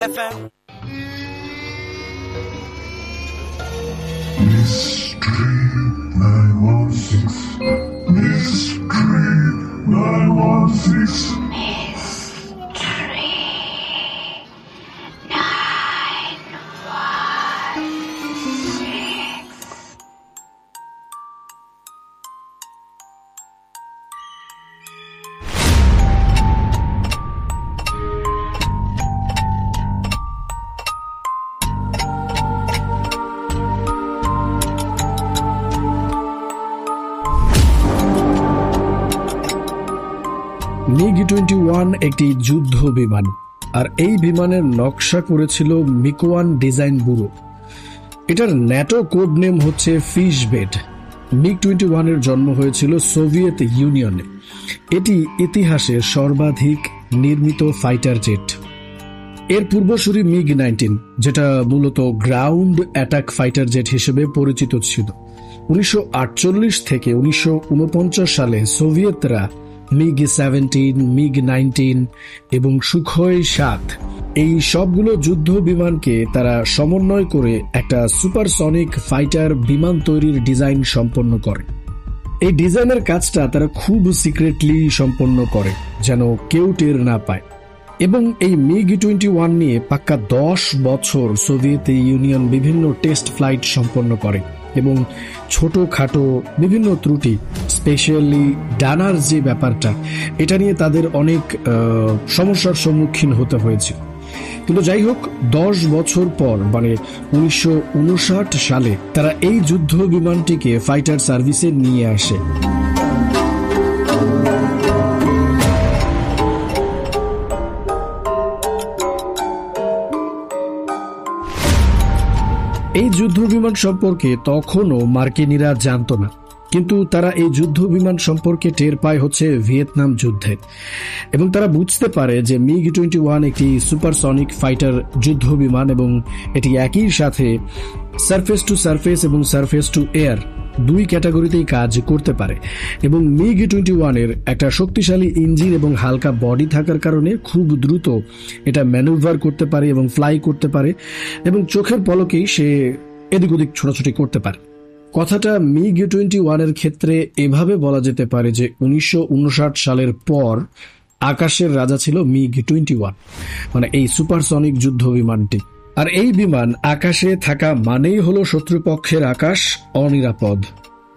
FM. Mystery 916. Mystery 916. একটি যুদ্ধ বিমান, আর এই বিমানের নকশা করেছিল মিকোয়ান ডিজাইন ব্যুরো। এটার ন্যাটো কোড নেম হচ্ছে ফিশ বেড মিগ টোয়েন্টি ওয়ানের জন্ম হয়েছিল সোভিয়েত ইউনিয়নে। এটি ইতিহাসের সর্বাধিক নির্মিত ফাইটার জেট। এর পূর্বসূরি মিগ নাইনটিন যেটা মূলত গ্রাউন্ড অ্যাটাক ফাইটার জেট হিসেবে পরিচিত ছিল। উনিশশো আটচল্লিশ থেকে উনিশশো উনপঞ্চাশ সালে সোভিয়েতরা মিগ সেভেন্টিন, মিগ নাইনটিন এবং সুখয় সাত। এই সবগুলো যুদ্ধ বিমানকে তারা সমন্বয় করে একটা সুপারসনিক ফাইটার বিমান তৈরির ডিজাইন সম্পন্ন করে। এই ডিজাইনের কাজটা তারা খুব সিক্রেটলি সম্পন্ন করে, যেন কেউ টের না পায়। এবং এই মিগ টোয়েন্টি ওয়ান নিয়ে পাক্কা দশ বছর সোভিয়েত ইউনিয়ন বিভিন্ন টেস্ট ফ্লাইট সম্পন্ন করে। এবং ছোটখাটো বিভিন্ন ত্রুটি স্পেশালি ডানার যে ব্যাপারটা, এটা নিয়ে তাদের অনেক সমস্যার সম্মুখীন হতে হয়েছে কিন্তু যাই হোক, দশ বছর পর মানে উনিশশো উনষাট সালে, তারা এই যুদ্ধ বিমানটিকে ফাইটার সার্ভিসে নিয়ে আসে। এই যুদ্ধ বিমান সম্পর্কে তখনও মার্কিনীরা জানত না। কিন্তু তারা এই যুদ্ধ বিমান সম্পর্কে টের পায় হচ্ছে ভিয়েতনাম যুদ্ধে। এবং তারা বুঝতে পারে যে মিগ টোয়েন্টি ওয়ান একটি সুপারসনিক ফাইটার যুদ্ধ বিমান এবং এটি একই সাথে সারফেস টু সারফেস এবং সারফেস টু এয়ার দুই ক্যাটাগরিতেই কাজ করতে পারে। এবং মিগ টোয়েন্টি ওয়ানের একটা শক্তিশালী ইঞ্জিন এবং হালকা বডি থাকার কারণে খুব দ্রুত এটা ম্যানুভার করতে পারে এবং ফ্লাই করতে পারে এবং চোখের পলকেই সে এদিক ওদিক ছোটাছুটি করতে পারে। কথাটা মিগ টোয়েন্টি ওয়ানের ক্ষেত্রে এভাবে বলা যেতে পারে যে উনিশশো উনষাট সালের পর আকাশের রাজা ছিল মিগ টোয়েন্টি ওয়ান মানে এই সুপারসনিক যুদ্ধ বিমানটি। আর এই বিমান আকাশে থাকা মানেই হলো শত্রুপক্ষের আকাশ অনিরাপদ।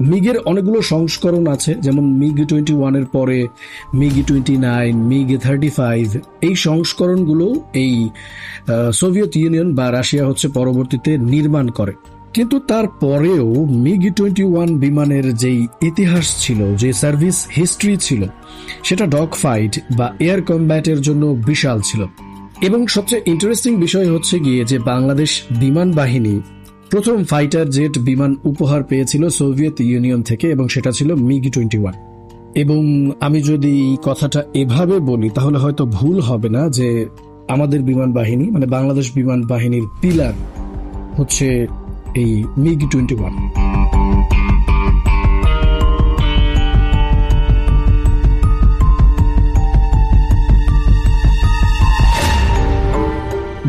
মিগের অনেকগুলো সংস্করণ আছে, যেমন মিগ টোয়েন্টি ওয়ানের পরে MiG twenty nine, MiG thirty five. এই সংস্করণগুলো এই সোভিয়েত ইউনিয়ন বা রাশিয়া হচ্ছে পরবর্তীতে নির্মাণ করে। কিন্তু তারপরেও মিগ টোয়েন্টি ওয়ান বিমানের যেই ইতিহাস ছিল, যে সার্ভিস হিস্ট্রি ছিল, সেটা ডগ ফাইট বা এয়ার কম্ব্যাটের জন্য বিশাল ছিল। এবং সবচেয়ে ইন্টারেস্টিং বিষয় হচ্ছে গিয়ে যে বাংলাদেশ বিমান বাহিনী প্রথম ফাইটার জেট বিমান উপহার পেয়েছিল সোভিয়েত ইউনিয়ন থেকে এবং সেটা ছিল মিগ টোয়েন্টি ওয়ান এবং আমি যদি কথাটা এভাবে বলি, তাহলে হয়তো ভুল হবে না যে আমাদের বিমান বাহিনী মানে বাংলাদেশ বিমান বাহিনীর পিলার হচ্ছে এই মিগ টোয়েন্টি ওয়ান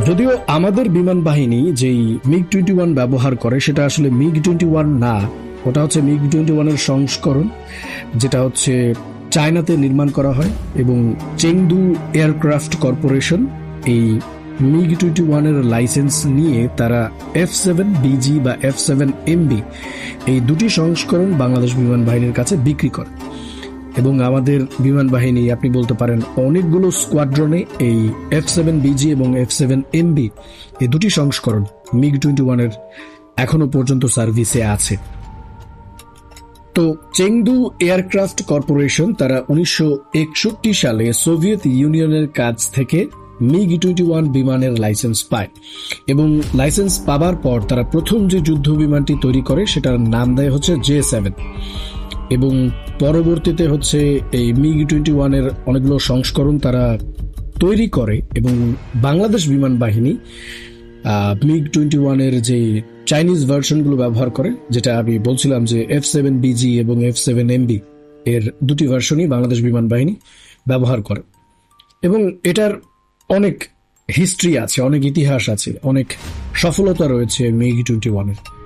যদিও আমাদের বিমান বাহিনী যেই মিগ টোয়েন্টি ওয়ান ব্যবহার করে, সেটা আসলে মিগ টোয়েন্টি ওয়ান না। ওটা হচ্ছে মিগ টোয়েন্টি ওয়ানের সংস্করণ, যেটা হচ্ছে চায়নাতে নির্মাণ করা হয় এবং চেংদু এয়ারক্রাফট কর্পোরেশন এই মিগ টোয়েন্টি ওয়ানের লাইসেন্স নিয়ে তারা এফ সেভেন বিজি বা এফ সেভেন এমবি এই দুটি সংস্করণ বাংলাদেশ বিমান বাহিনীর কাছে বিক্রি করে। এবং আমাদের বিমান বাহিনী, আপনি বলতে পারেন, অনেকগুলো স্কোয়াড্রনে এই এফ সেভেন বিজি এবং এফ সেভেন এমবি এই দুটি সংস্করণ মিগ টোয়েন্টি ওয়ানের এখনও পর্যন্ত সার্ভিসে আছে। তো চেংদু এয়ারক্রাফট কর্পোরেশন, তারা উনিশশো একষট্টি সালে সোভিয়েত ইউনিয়নের কাছ থেকে মিগ টোয়েন্টি ওয়ান বিমানের লাইসেন্স পায় এবং লাইসেন্স পাবার পর তারা প্রথম যে যুদ্ধ বিমানটি তৈরি করে, সেটার নাম দেয় হচ্ছে জে সেভেন এবং পরবর্তীতে হচ্ছে এই মিগ টোয়েন্টি ওয়ানের অনেকগুলো সংস্করণ তারা তৈরি করে এবং বাংলাদেশ বিমান বাহিনী মিগ টোয়েন্টি ওয়ানের যে চাইনিজ ভার্সনগুলো ব্যবহার করে, যেটা আমি বলছিলাম যে এফ সেভেন বিজি এবং এফ সেভেন এমবি এর দুটি ভার্সনই বাংলাদেশ বিমান বাহিনী ব্যবহার করে। এবং এটার অনেক হিস্ট্রি আছে, অনেক ইতিহাস আছে, অনেক সফলতা রয়েছে মিগ টোয়েন্টি ওয়ানের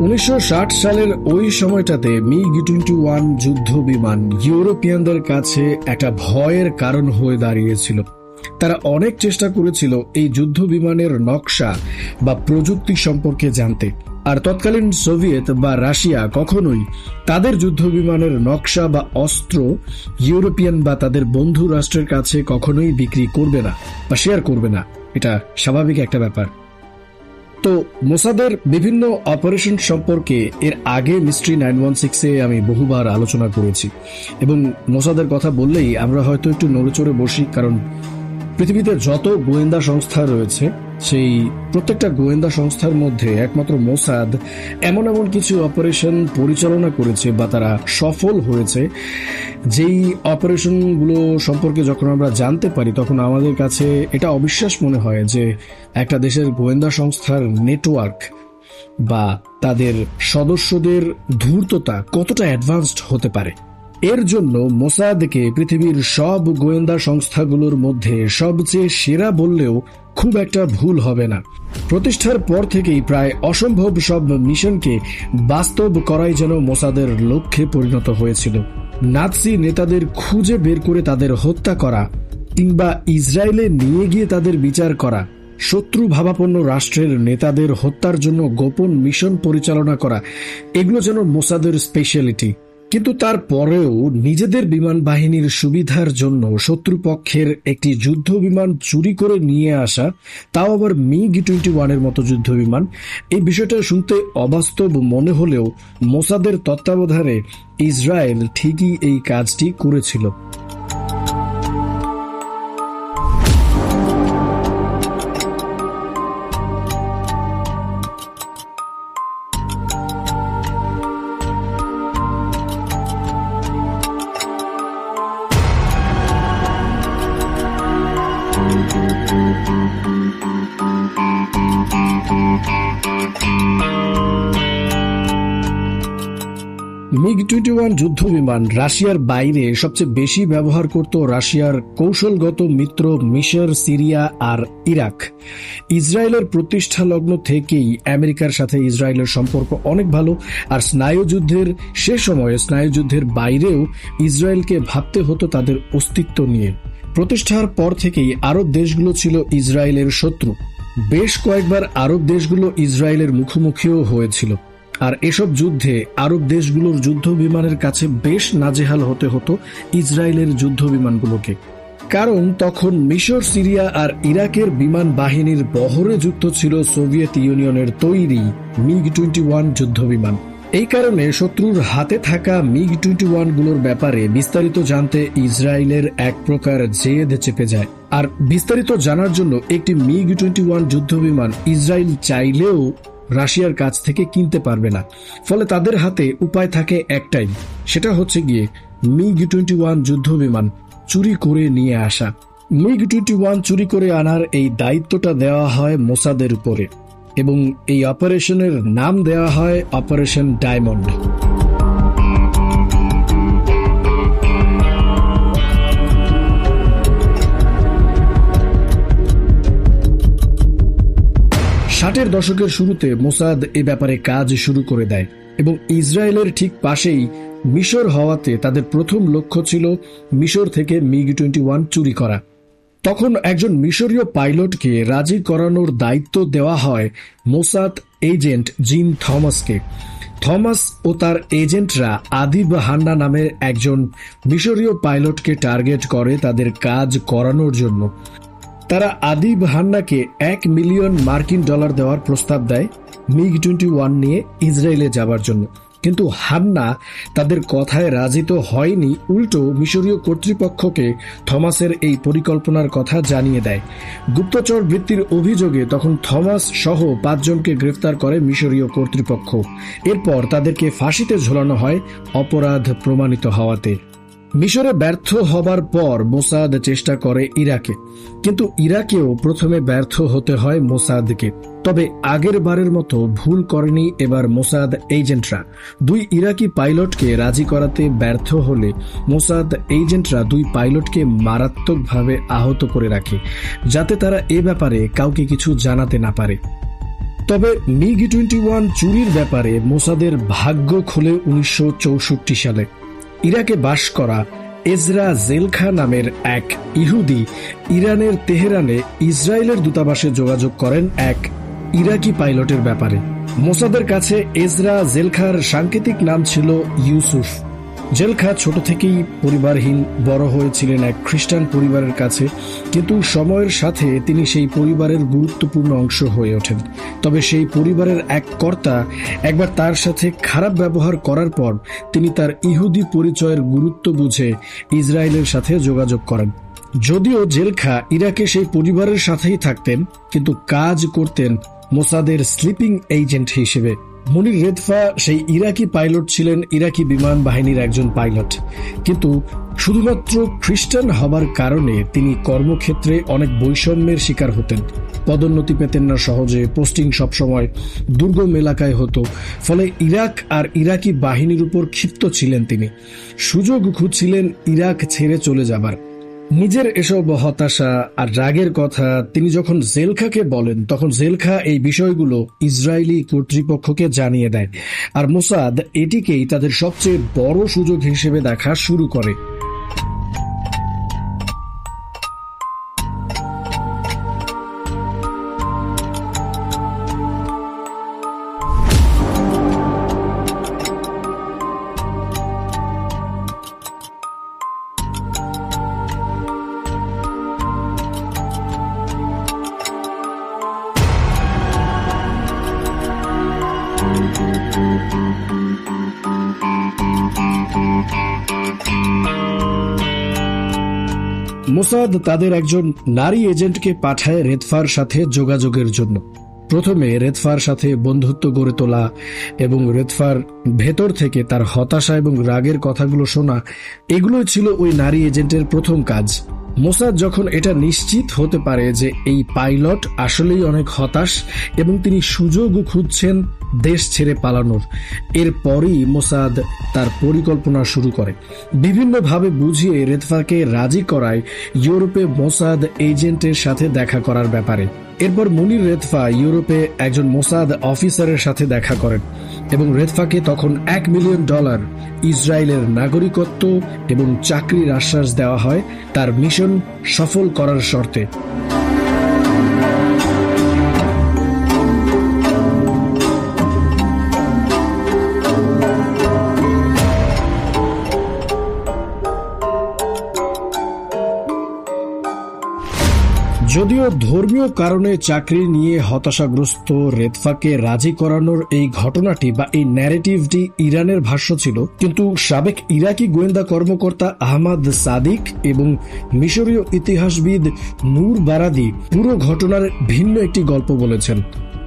উনিশশো সালের ওই সময়টাতে মিগ টোয়েন্টি ওয়ান যুদ্ধ বিমান ইউরোপিয়ানদের কাছে একটা ভয়ের কারণ হয়ে দাঁড়িয়েছিল। তারা অনেক চেষ্টা করেছিল এই যুদ্ধ বিমানের নকশা বা প্রযুক্তি সম্পর্কে জানতে। আর তৎকালীন সোভিয়েত বা রাশিয়া কখনোই তাদের যুদ্ধ বিমানের নকশা বা অস্ত্র ইউরোপিয়ান বা তাদের বন্ধু রাষ্ট্রের কাছে কখনোই বিক্রি করবে না বা শেয়ার করবে না। এটা স্বাভাবিক একটা ব্যাপার। তো মোসাদের বিভিন্ন অপারেশন সম্পর্কে এর আগে মিস্ট্রি নাইন ওয়ান সিক্সে আমি বহুবার আলোচনা করেছি। এবং মোসাদের কথা বললেই আমরা হয়তো একটু নড়েচড়ে বসি, কারণ পৃথিবীতে যত গোয়েন্দা সংস্থা রয়েছে সেই প্রত্যেকটা গোয়েন্দা সংস্থার মধ্যে একমাত্র মোসাদ এমন এমন কিছু অপারেশন পরিচালনা করেছে বা তারা সফল হয়েছে। যেই অপারেশনগুলো সম্পর্কে যখন আমরা জানতে পারি, তখন আমাদের কাছে এটা অবিশ্বাস মনে হয় যে একটা দেশের গোয়েন্দা সংস্থার নেটওয়ার্ক বা তাদের সদস্যদের ধূর্ততা কতটা অ্যাডভান্সড হতে পারে। এর জন্য মোসাদকে পৃথিবীর সব গোয়েন্দা সংস্থাগুলোর মধ্যে সবচেয়ে সেরা বললেও খুব একটা ভুল হবে না। প্রতিষ্ঠার পর থেকেই প্রায় অসম্ভব সব মিশনকে বাস্তব করাই যেন মোসাদের লক্ষ্যে পরিণত হয়েছিল। নাৎসি নেতাদের খুঁজে বের করে তাদের হত্যা করা কিংবা ইসরায়েলে নিয়ে গিয়ে তাদের বিচার করা, শত্রু ভাবাপন্ন রাষ্ট্রের নেতাদের হত্যার জন্য গোপন মিশন পরিচালনা করা, এগুলো যেন মোসাদের স্পেশালিটি কিন্তু তারপরেও নিজেদের বিমান বাহিনীর সুবিধার জন্য শত্রুপক্ষের একটি যুদ্ধ বিমান চুরি করে নিয়ে আসা, তাও আবার মিগ টোয়েন্টি ওয়ানের মতো যুদ্ধ বিমান। এই বিষয়টা শুনতে অবাস্তব মনে হলেও মোসাদের তত্ত্বাবধানে ইসরায়েল ঠিকই এই কাজটি করেছিল। মিগ টোয়েন্টি ওয়ান যুদ্ধ বিমান রাশিয়ার বাইরে সবচেয়ে বেশি ব্যবহার করত রাশিয়ার কৌশলগত মিত্র মিশর, সিরিয়া আর ইরাক। ইসরায়েলের প্রতিষ্ঠা লগ্ন থেকেই আমেরিকার সাথে ইসরায়েলের সম্পর্ক অনেক ভালো, আর স্নায়ুযুদ্ধের সে সময়ে স্নায়ুযুদ্ধের বাইরেও ইসরায়েলকে ভাবতে হতো তাদের অস্তিত্ব নিয়ে। প্রতিষ্ঠার পর থেকেই আরব দেশগুলো ছিল ইসরায়েলের শত্রু। বেশ কয়েকবার আরব দেশগুলো ইসরায়েলের মুখোমুখিও হয়েছিল। আর এসব যুদ্ধে আরব দেশগুলোর যুদ্ধ বিমানের কাছে বেশ নাজেহাল হতে হতো ইসরায়েলের যুদ্ধ বিমানগুলোকে কারণ তখন মিশর, সিরিয়া আর ইরাকের বিমান বাহিনীর বহরে যুক্ত ছিল সোভিয়েত ইউনিয়নের তৈরি মিগ টোয়েন্টি ওয়ান যুদ্ধ বিমান এই কারণে শত্রুর হাতে থাকা মিগ টোয়েন্টি ওয়ানগুলোর ব্যাপারে বিস্তারিত জানতে ইসরায়েলের এক প্রকার জেদ চেপে যায়। আর বিস্তারিত জানার জন্য একটি মিগ টোয়েন্টি ওয়ান যুদ্ধ বিমান ইসরায়েল চাইলেও রাশিয়ার কাছ থেকে কিনতে পারবে না। ফলে তাদের হাতে উপায় থাকে একটাই, সেটা হচ্ছে গিয়ে মিগ টোয়েন্টি ওয়ান যুদ্ধ বিমান চুরি করে নিয়ে আসা। মিগ টোয়েন্টি ওয়ান চুরি করে আনার এই দায়িত্বটা দেওয়া হয় মোসাদের উপরে এবং এই অপারেশনের নাম দেওয়া হয় অপারেশন ডায়মন্ড। ষাটের দশকের শুরুতে মোসাদ এ ব্যাপারে কাজ শুরু করে দেয় এবং ইসরায়েলের ঠিক পাশেই মিশর হওয়াতে তাদের প্রথম লক্ষ্য ছিল মিশর থেকে মিগ টোয়েন্টি ওয়ান চুরি করা। তখন একজন মিশরীয় পাইলটকে রাজি করানোর দায়িত্ব দেওয়া হয় মোসাদ এজেন্ট জিম থমাসকে। থমাস ও তার এজেন্টরা আদিব হান্না নামের একজন মিশরীয় পাইলটকে টার্গেট করে তাদের কাজ করানোর জন্য। তারা আদিব হান্নাকে এক মিলিয়ন মার্কিন ডলার দেওয়ার প্রস্তাব দেয় মিগ টোয়েন্টি ওয়ান নিয়ে ইসরায়েলে যাবার জন্য। কিন্তু হান্না তাদের কথায় রাজি তো হয়নি, উল্টো মিশরীয় কর্তৃপক্ষকে থমাসের এই পরিকল্পনার কথা জানিয়ে দেয়। গুপ্তচর বৃত্তির অভিযোগে তখন থমাস সহ পাঁচজনকে গ্রেফতার করে মিশরীয় কর্তৃপক্ষ। এরপর তাদেরকে ফাঁসিতে ঝোলানো হয় অপরাধ প্রমাণিত হওয়াতে। মিশরে ব্যর্থ হবার পর মোসাদ চেষ্টা করে ইরাকে। কিন্তু ইরাকেও প্রথমে ব্যর্থ হতে হয় মোসাদকে। তবে আগের বারের মতো ভুল করেনি এবার মোসাদ এজেন্টরা। দুই ইরাকি পাইলটকে রাজি করাতে ব্যর্থ হলে মোসাদ এজেন্টরা দুই পাইলটকে মারাত্মকভাবে আহত করে রাখে, যাতে তারা এ ব্যাপারে কাউকে কিছু জানাতে না পারে। তবে মিগ টোয়েন্টি ওয়ান চুরির ব্যাপারে মোসাদের ভাগ্য খোলে উনিশশো চৌষট্টি সালে। ইরাকে বাস করা এজরা জেলখা নামের এক ইহুদি ইরানের তেহরানে ইসরায়েলের দূতাবাসে যোগাযোগ করেন এক ইরাকি পাইলটের ব্যাপারে। মোসাদের কাছে এজরা জেলখার সাংকেতিক নাম ছিল ইউসুফ। জেলখা ছোট থেকেই পরিবারহীন, বড় হয়েছিলেন এক খ্রিস্টান পরিবারের কাছে, কিন্তু সময়ের সাথে তিনি সেই পরিবারের গুরুত্বপূর্ণ অংশ হয়ে ওঠেন। তবে সেই পরিবারের এক কর্তা একবার তার সাথে খারাপ ব্যবহার করার পর তিনি তার ইহুদি পরিচয়ের গুরুত্ব বুঝে ইসরায়েলের সাথে যোগাযোগ করেন। যদিও জেলখা ইরাকে সেই পরিবারের সাথেই থাকতেন, কিন্তু কাজ করতেন মোসাদের স্লিপিং এজেন্ট হিসেবে। মনির রেদফা সেই ইরাকি পাইলট ছিলেন ইরাকি বিমান বাহিনীর একজন পাইলট। কিন্তু শুধুমাত্র খ্রিস্টান হবার কারণে তিনি কর্মক্ষেত্রে অনেক বৈষম্যের শিকার হতেন। পদোন্নতি পেতেন না সহজে, পোস্টিং সবসময় দুর্গম এলাকায় হতো। ফলে ইরাক আর ইরাকি বাহিনীর উপর ক্ষিপ্ত ছিলেন তিনি। সুযোগ খুঁজছিলেন ইরাক ছেড়ে চলে যাবার। নিজের এসব হতাশা আর রাগের কথা তিনি যখন জেলখাকে বলেন, তখন জেলখা এই বিষয়গুলো ইসরায়েলি কর্তৃপক্ষকে জানিয়ে দেয়। আর মোসাদ এটিকেই তাদের সবচেয়ে বড় সুযোগ হিসেবে দেখা শুরু করে। মোসাদ তাদের একজন নারী এজেন্টকে পাঠায় রেদফার সাথে যোগাযোগের জন্য। প্রথমে রেদফার সাথে বন্ধুত্ব গড়ে তোলা এবং রেদফার ভেতর থেকে তার হতাশা এবং রাগের কথাগুলো শোনা এগুলো ছিল ওই নারী এজেন্টের প্রথম কাজ। মোসাদ যখন এটা নিশ্চিত হতে পারে যে এই পাইলট আসলেই অনেক হতাশ এবং তিনি সুযোগ খুঁজছেন দেশ ছেড়ে পালানোর। এরপরই মোসাদ তার পরিকল্পনা শুরু করে। বিভিন্নভাবে বুঝিয়ে রেদফাকে রাজি করায় ইউরোপে মোসাদ এজেন্টের সাথে দেখা করার ব্যাপারে। এরপর মুনির রেদফা ইউরোপে একজন মোসাদ অফিসারের সাথে দেখা করেন এবং রেদফাকে তখন এক মিলিয়ন ডলার ইসরায়েলের নাগরিকত্ব এবং চাকরির আশ্বাস দেওয়া হয় তার মিশন সফল করার শর্তে। যদিও ধর্মীয় কারণে চাকরি নিয়ে হতাশাগ্রস্ত রেদফাকে রাজি করানোর এই ঘটনাটি বা এই ন্যারেটিভটি ইরানের ভাষ্য ছিল, কিন্তু সাবেক ইরাকি গোয়েন্দা কর্মকর্তা আহমাদ সাদিক এবং মিশরীয় ইতিহাসবিদ নূর বারাদি পুরো ঘটনার ভিন্ন একটি গল্প বলেছেন।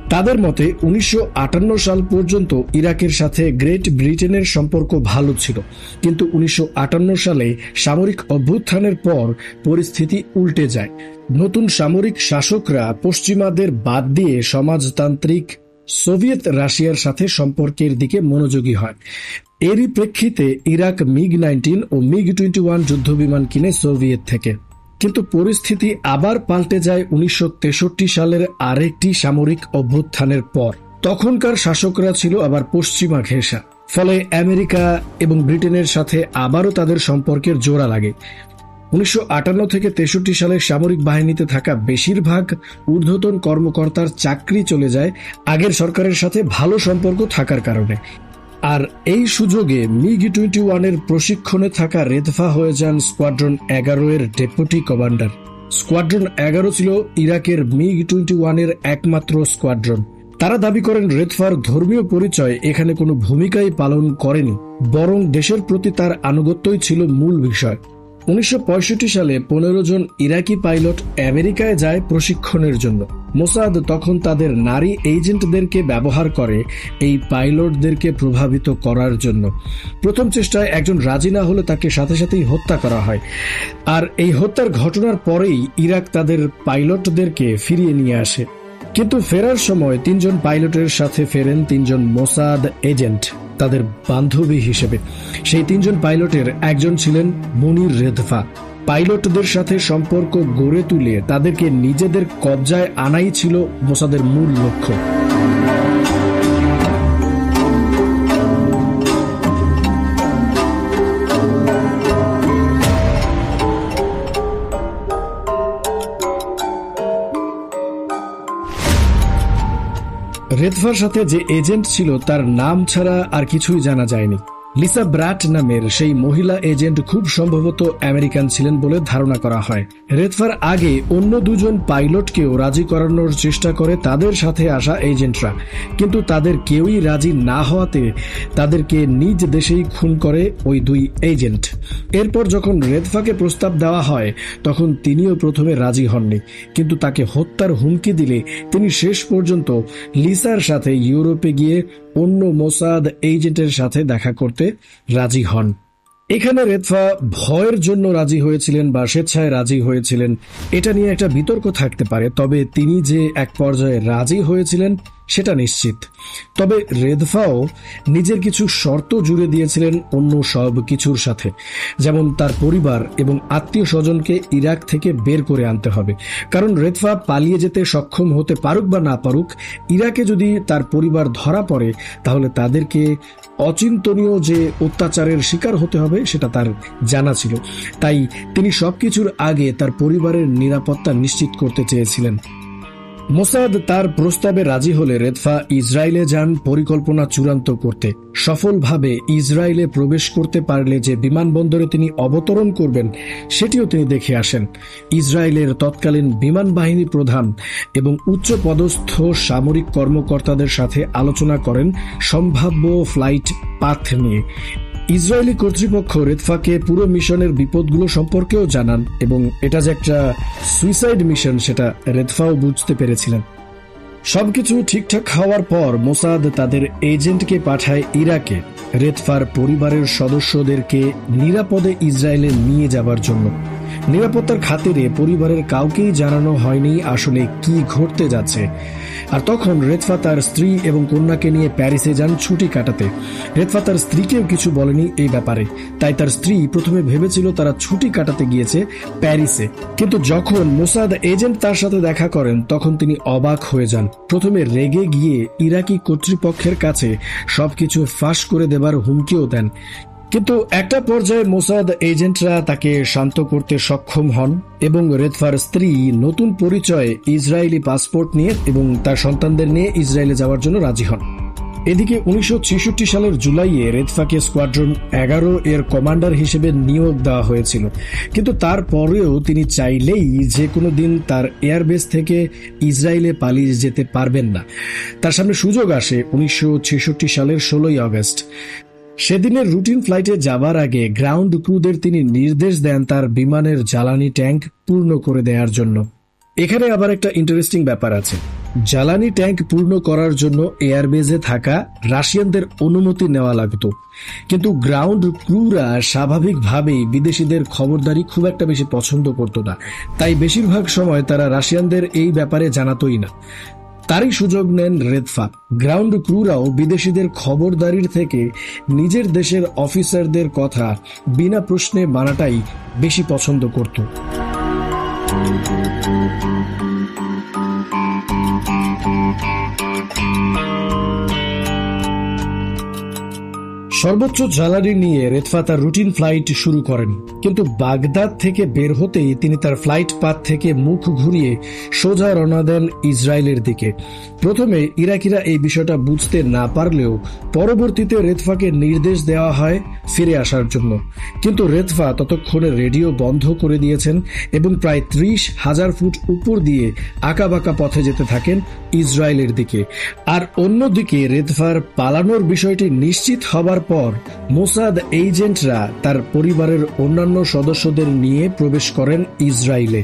তাদের মতে উনিশশো আটান্ন সাল পর্যন্ত ইরাকের সাথে গ্রেট ব্রিটেনের সম্পর্ক ভালো ছিল। কিন্তু উনিশশো আটান্ন সালে সামরিক অভ্যুত্থানের পর পরিস্থিতি উল্টে যায়। নতুন সামরিক শাসকরা পশ্চিমাদের বাদ দিয়ে সমাজতান্ত্রিক সোভিয়েত রাশিয়ার সাথে সম্পর্কের দিকে মনোযোগী হয়। এরই প্রেক্ষিতে ইরাক মিগ নাইনটিন ও মিগ টোয়েন্টি ওয়ান যুদ্ধবিমান কিনে সোভিয়েত থেকে। কিন্তু পরিস্থিতি আবার পাল্টে যায় উনিশশো সালের আরেকটি সামরিক অভ্যুত্থানের পর। তখনকার শাসকরা ছিল আবার পশ্চিমা ঘেঁষা। ফলে আমেরিকা এবং ব্রিটেনের সাথে আবারও তাদের সম্পর্কের জোড়া লাগে। উনিশশো আটান্ন থেকে তেষট্টি সালে সামরিক বাহিনীতে থাকা বেশিরভাগ ঊর্ধ্বতন কর্মকর্তার চাকরি চলে যায় আগের সরকারের সাথে ভালো সম্পর্ক থাকার কারণে। আর এই সুযোগে মিগ টোয়েন্টি ওয়ানের প্রশিক্ষণে থাকা রেদফা হয়ে যান স্কোয়াড্রন এগারো এর ডেপুটি কমান্ডার। স্কোয়াড্রন এগারো ছিল ইরাকের মিগ টোয়েন্টি ওয়ানের একমাত্র স্কোয়াড্রন। তারা দাবি করেন রেদফার ধর্মীয় পরিচয় এখানে কোনো ভূমিকাই পালন করেনি, বরং দেশের প্রতি তার আনুগত্যই ছিল মূল বিষয়। উনিশশো পঁয়ষট্টি সালে পনেরো জন ইরাকি পাইলট আমেরিকায় যায় প্রশিক্ষণের জন্য। মোসাদ তখন তাদের নারী এজেন্টদেরকে ব্যবহার করে এই পাইলটদেরকে প্রভাবিত করার জন্য। প্রথম চেষ্টায় একজন রাজি না হলে তাকে সাথে সাথেই হত্যা করা হয়। আর এই হত্যার ঘটনার পরেই ইরাক তাদের পাইলটদেরকে ফিরিয়ে নিয়ে আসে। কিন্তু ফেরার সময় তিনজন পাইলটের সাথে ফেরেন তিনজন মোসাদ এজেন্ট। তাদের বান্ধবী হিসেবে। সেই তিনজন পাইলটের একজন ছিলেন মনির রেদফা পাইলটদের সাথে সম্পর্ক গড়ে তুলে তাদেরকে নিজেদের কবজায় আনাই ছিল মোসাদের মূল লক্ষ্য। রেদফার সাথে যে এজেন্ট ছিল তার নাম ছাড়া আর কিছুই জানা যায়নি। লিসা ব্রাট নামের সেই মহিলা এজেন্ট খুব সম্ভবত আমেরিকান ছিলেন বলে ধারণা করা হয়। রেতফার আগে অন্য দুজন পাইলটকেও রাজি করানোর চেষ্টা করে তাদের সাথে আসা এজেন্টরা। কিন্তু তাদের কেউই রাজি না হওয়াতে তাদেরকে নিজ দেশেই খুন করে ওই দুই এজেন্ট। এরপর যখন রেদফাকে প্রস্তাব দেওয়া হয়, তখন তিনিও প্রথমে রাজি হননি। কিন্তু তাকে হত্যার হুমকি দিলে তিনি শেষ পর্যন্ত লিসার সাথে ইউরোপে গিয়ে অন্য মোসাদ এজেন্টের সাথে দেখা করতে রাজি হন। এখানে রেদফা ভয়ের জন্য রাজি হয়েছিলেন বা স্বেচ্ছায় রাজি হয়েছিলেন, এটা নিয়ে একটা বিতর্ক থাকতে পারে, তবে তিনি যে এক পর্যায়ে রাজি হয়েছিলেন সেটা নিশ্চিত। তবে রেদফাও নিজের কিছু শর্ত জুড়ে দিয়েছিলেন অন্য সব কিছুর সাথে। যেমন তার পরিবার এবং আত্মীয় স্বজনকে ইরাক থেকে বের করে আনতে হবে। কারণ রেদফা পালিয়ে যেতে সক্ষম হতে পারুক বা না পারুক, ইরাকে যদি তার পরিবার ধরা পড়ে, তাহলে তাদেরকে অচিন্তনীয় যে অত্যাচারের শিকার হতে হবে সেটা তার জানা ছিল। তাই তিনি সবকিছুর আগে তার পরিবারের নিরাপত্তা নিশ্চিত করতে চেয়েছিলেন। মোসাদ তার প্রস্তাবে রাজি হলে রেদফা ইসরায়েলে যান পরিকল্পনা চূড়ান্ত করতে। সফলভাবে ইসরায়েলে প্রবেশ করতে পারলে যে বিমানবন্দরে তিনি অবতরণ করবেন, সেটিও তিনি দেখে আসেন। ইসরায়েলের তৎকালীন বিমান বাহিনী প্রধান এবং উচ্চ পদস্থ সামরিক কর্মকর্তাদের সাথে আলোচনা করেন সম্ভাব্য ফ্লাইট পাথ নিয়ে। ইসরায়েলি কর্তৃপক্ষ রেদফাকে পুরো মিশনের বিপদগুলো সম্পর্কেও জানান এবং এটা যে একটা সুইসাইড মিশন, সেটা রেদফাও বুঝতে পেরেছিলেন। সবকিছু ঠিকঠাক হওয়ার পর মোসাদ তাদের এজেন্টকে পাঠায় ইরাকে। রেদফার পরিবারের সদস্যদেরকে নিরাপদে ইসরায়েলে নিয়ে যাবার জন্য। নিরাপত্তার খাতিরে পরিবারের কাউকেই জানানো হয়নি আসলে কি ঘটতে যাচ্ছে। আর তখন রেদফা তার স্ত্রী এবং কন্যাকে নিয়ে প্যারিসে যান ছুটি কাটাতে। রেদফা তার স্ত্রীকেও কিছু বলেনি এই ব্যাপারে। তাই তার স্ত্রী প্রথমে ভেবেছিল তারা ছুটি কাটাতে গিয়েছে প্যারিসে। কিন্তু যখন মোসাদ এজেন্ট তার সাথে দেখা করেন, তখন তিনি অবাক হয়ে যান। প্রথমে রেগে গিয়ে ইরাকি কর্তৃপক্ষের কাছে সবকিছু ফাঁস করে দেবার হুমকিও দেন। কিন্তু একটা পর্যায়ে মোসাদ এজেন্টরা তাকে শান্ত করতে সক্ষম হন এবং রেদফার স্ত্রী নতুন পরিচয়ে ইসরায়েলি পাসপোর্ট নিয়ে এবং তার সন্তানদের নিয়ে ইসরায়েলে যাওয়ার জন্য রাজি হন। এদিকে উনিশশো ছেষট্টি সালের জুলাইয়ে রেদফাকে স্কোয়াড্রন এগারো এর কমান্ডার হিসেবে নিয়োগ দেওয়া হয়েছিল। কিন্তু তারপরেও তিনি চাইলেই যে কোনো দিন তার এয়ারবেস থেকে ইসরায়েলে পালিয়ে যেতে পারবেন না। তার সামনে সুযোগ আসে উনিশশো ছেষট্টি সালের ষোলোই আগস্ট। সেদিনের রুটিন ফ্লাইটে যাবার আগে গ্রাউন্ড ক্রুদের তিনি নির্দেশ দেন তার বিমানের জ্বালানি ট্যাঙ্ক পূর্ণ করে দেওয়ার জন্য। এখানে আবার একটা ইন্টারেস্টিং ব্যাপার আছে। জ্বালানি ট্যাঙ্ক পূর্ণ করার জন্য এয়ারবেজে থাকা রাশিয়ানদের অনুমতি নেওয়া লাগত। কিন্তু গ্রাউন্ড ক্রুরা স্বাভাবিকভাবেই বিদেশিদের খবরদারি খুব একটা বেশি পছন্দ করত না। তাই বেশিরভাগ সময় তারা রাশিয়ানদের এই ব্যাপারে জানাতই না। তারই সুযোগ নেন রেদফা। গ্রাউন্ড ক্রুরাও বিদেশিদের খবরদারির থেকে নিজের দেশের অফিসারদের কথা বিনা প্রশ্নে মানাটাই বেশি পছন্দ করত। সর্বোচ্চ জ্বালানি নিয়ে রেতফা তার রুটিন ফ্লাইট শুরু করেন। কিন্তু বাগদাদ থেকে বের হতেই তিনি তার ফ্লাইট পাথ থেকে মুখ ঘুরিয়ে সোজা রওনা দেন ইসরায়েলের দিকে। প্রথমে ইরাকিরা এই বিষয়টা বুঝতে না পারলেও পরবর্তীতে রেতফাকে নির্দেশ দেওয়া হয় ফিরে আসার জন্য। কিন্তু রেতফা ততক্ষণে রেডিও বন্ধ করে দিয়েছেন এবং প্রায় ত্রিশ হাজার ফুট উপর দিয়ে আঁকাবাঁকা পথে যেতে থাকেন ইসরায়েলের দিকে। আর অন্যদিকে রেতফার পালানোর বিষয়টি নিশ্চিত হবার পর মোসাদ এজেন্টরা তার পরিবারের অন্যান্য সদস্যদের নিয়ে প্রবেশ করেন ইসরায়েলে।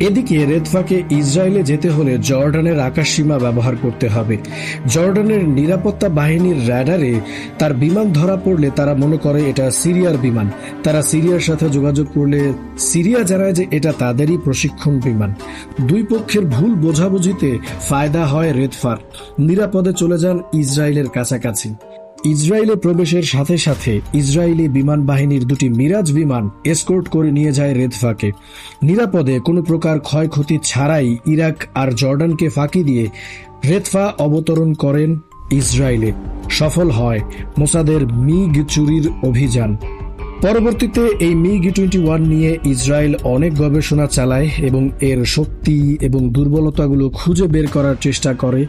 এদিকে রেদফাকে ইসরায়েলে যেতে হলে জর্ডানের আকাশসীমা ব্যবহার করতে হবে। জর্ডানের নিরাপত্তা বাহিনীর র্যাডারে তার বিমান ধরা পড়লে তারা মনে করে এটা সিরিয়ার বিমান। তারা সিরিয়ার সাথে যোগাযোগ করলে সিরিয়া জানায় যে এটা তাদেরই প্রশিক্ষণ বিমান। দুই পক্ষের ভুল বোঝাবুঝিতে ফায়দা হয় রেদফার। নিরাপদে চলে যান ইসরায়েলের কাছাকাছি। ইসরায়েলে প্রবেশের সাথে সাথে ইসরায়েলি বিমান বাহিনীর দুটি মিরাজ বিমান এসকোর্ট করে নিয়ে যায় রেদফাকে। নিরাপদে কোনো প্রকার ক্ষয়ক্ষতি ছাড়াই ইরাক আর জর্ডানকে ফাঁকি দিয়ে রেদফা অবতরণ করেন ইসরায়েলে। সফল হয় মোসাদের মিগ চুরির অভিযান। পরবর্তীতে এই মিগ টোয়েন্টি ওয়ান নিয়ে ইসরায়েল অনেক গবেষণা চালায় এবং এর শক্তি এবং দুর্বলতাগুলো খুঁজে বের করার চেষ্টা করে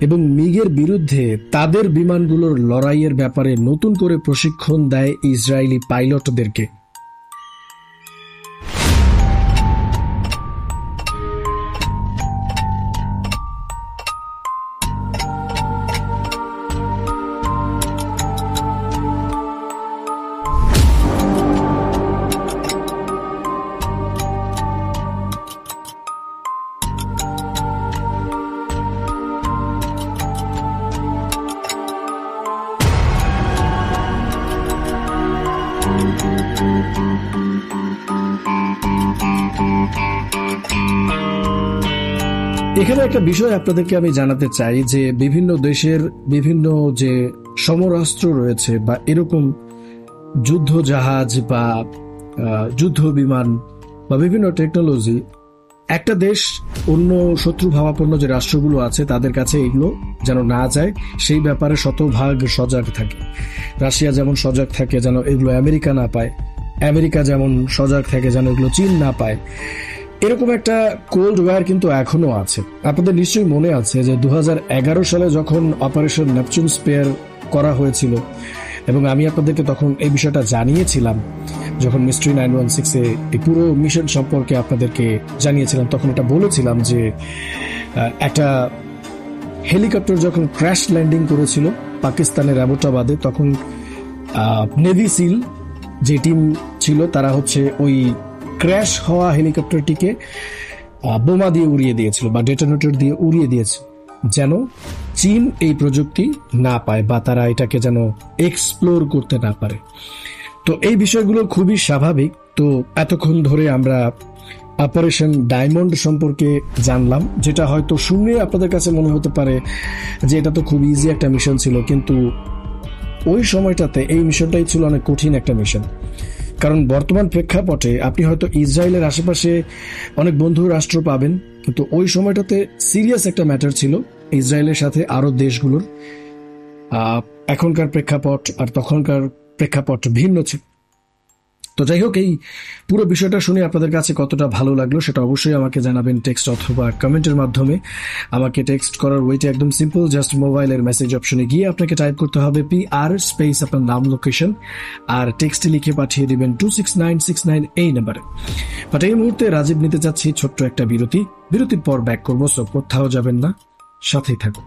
এবং মিগের বিরুদ্ধে তাদের বিমানগুলোর লড়াইয়ের ব্যাপারে নতুন করে প্রশিক্ষণ দেয় ইসরায়েলি পাইলটদেরকে। এখানে একটা বিষয় আপনাদেরকে আমি জানাতে চাই যে বিভিন্ন দেশের বিভিন্ন যে সমরাস্ত্র রয়েছে বা এরকম যুদ্ধ জাহাজ বা যুদ্ধ বিমান বা বিভিন্ন টেকনোলজি একটা দেশ অন্য শত্রু ভাবাপন্ন যে রাষ্ট্রগুলো আছে তাদের কাছে এগুলো যেন না যায়, সেই ব্যাপারে শতভাগ সজাগ থাকে। রাশিয়া যেমন সজাগ থাকে যেন এগুলো আমেরিকা না পায়, আমেরিকা যেমন সজাগ থাকে যেন এগুলো চীন না পায়। এরকম একটা কোল্ড ওয়ার কিন্তু এখনও আছে। আপনাদের নিশ্চয়ই মনে আছে যে দু হাজার এগারো সালে যখন অপারেশন নেপচুন স্পেয়ার করা হয়েছিল, এবং আমি আপনাদেরকে তখন এই বিষয়টা জানিয়েছিলাম, যখন মিস্ট্রি নাইন ওয়ান সিক্সে এই পুরো মিশন সম্পর্কে আপনাদেরকে জানিয়েছিলাম, তখন এটা বলেছিলাম যে একটা হেলিকপ্টার যখন ক্র্যাশ ল্যান্ডিং করেছিল পাকিস্তানের অ্যাবোটাবাদে তখন নেভি সিল যে টিম ছিল, তারা হচ্ছে ওই ক্র্যাশ হওয়া হেলিকপ্টারটিকে বোমা দিয়ে উড়িয়ে দিয়েছিল বা ডেটোনেটর দিয়ে উড়িয়ে দিয়েছে যেন চীন এই প্রযুক্তি না পায় বা তারা এটাকে যেন এক্সপ্লোর করতে না পারে। তো এই বিষয়গুলো খুবই স্বাভাবিক। তো এতক্ষণ ধরে আমরা অপারেশন ডায়মন্ড সম্পর্কে জানলাম, যেটা হয়তো শুনে আপনাদের কাছে মনে হতে পারে যে এটা তো খুব ইজি একটা মিশন ছিল, কিন্তু ওই সময়টাতে এই মিশনটাই ছিল অনেক কঠিন একটা মিশন কারণ বর্তমান প্রেক্ষাপটে আপনি হয়তো ইসরায়েলের আশেপাশে অনেক বন্ধু রাষ্ট্র পাবেন, কিন্তু ওই সময়টাতে সিরিয়াস একটা ম্যাটার ছিল ইসরায়েলের সাথে আরও দেশগুলোর। এখনকার প্রেক্ষাপট আর তখনকার প্রেক্ষাপট ভিন্ন ছিল। তো যাই হোক, এই পুরো বিষয়টা শুনে আপনাদের কাছে কতটা ভালো লাগল সেটা অবশ্যই আমাকে জানাবেন টেক্সট অথবা কমেন্টের মাধ্যমে। আমাকে টেক্সট করার ওইটা একদম সিম্পল জাস্ট মোবাইলের মেসেজ অপশনে গিয়ে আপনাকে টাইপ করতে হবে পি আর স্পেস আপনার নাম লোকেশন আর টেক্সটে লিখে পাঠিয়ে দিবেন two six nine six nine এই নাম্বারে বাট এই মুহূর্তে রাজীব নিতে যাচ্ছি ছোট্ট একটা বিরতি। বিরতির পর ব্যাক করব সব কোথাও যাবেন না, সাথেই থাকুন।